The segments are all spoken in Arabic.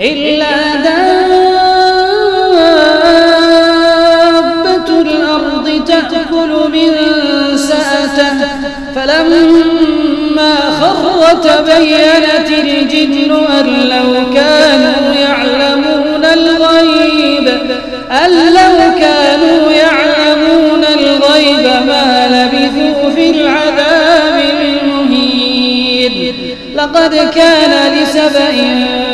إلا دابة الأرض تأكل من سأته فلما خر تبينت الجن أن لو كانوا يعلمون الغيب أن لو كانوا يعلمون الغيب ما لبثوا في العذاب المهين لقد كان لسبأ في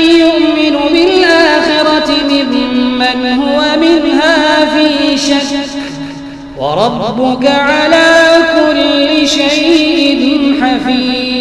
ربك على كل شيء حفيظ.